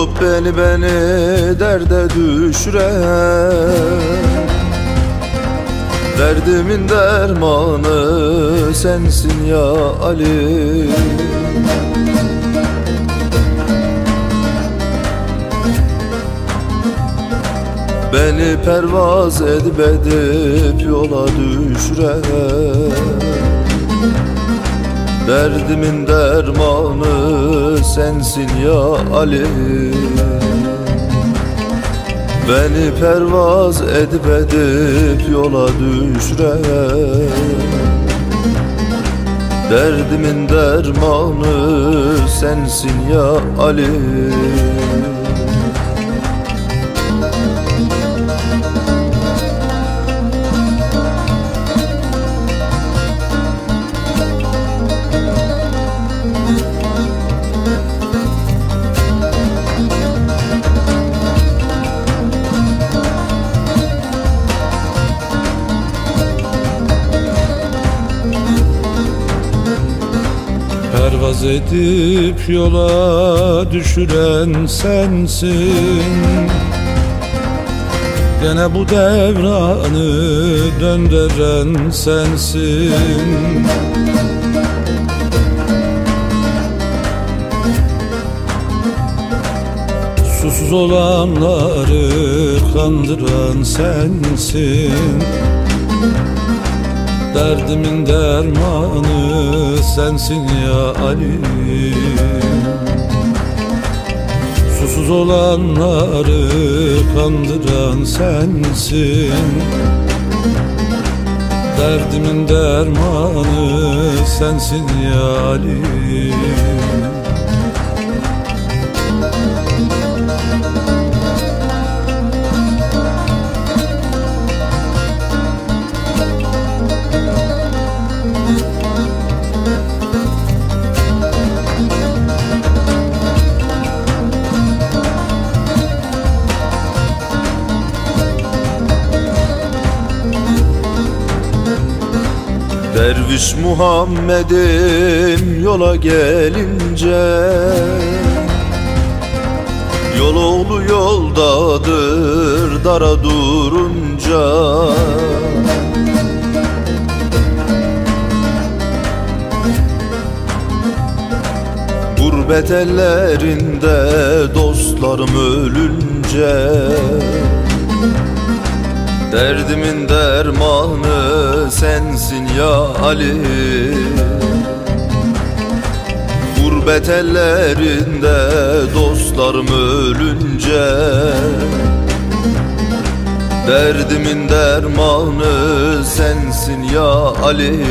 Beni beni derde düşüren Derdimin dermanı sensin ya Ali Beni pervaz edip edip yola düşüren Derdimin dermanı sensin ya Ali Beni pervaz edip yola düşüren Derdimin dermanı sensin ya Ali Pervaz edip yola düşüren sensin. Gene bu devranı döndüren sensin. Susuz olanları kandıran sensin. Derdimin dermanı sensin ya Ali. Susuz olanları kandıran sensin. Derdimin dermanı sensin ya Ali Derviş Muhammed'im yola gelince Yol oğlu yoldadır dara durunca. Gurbet ellerinde dostlarım ölünce Derdimin dermanı sensin ya Ali. Gurbet ellerinde dostlarım ölünce Derdimin dermanı sensin ya Ali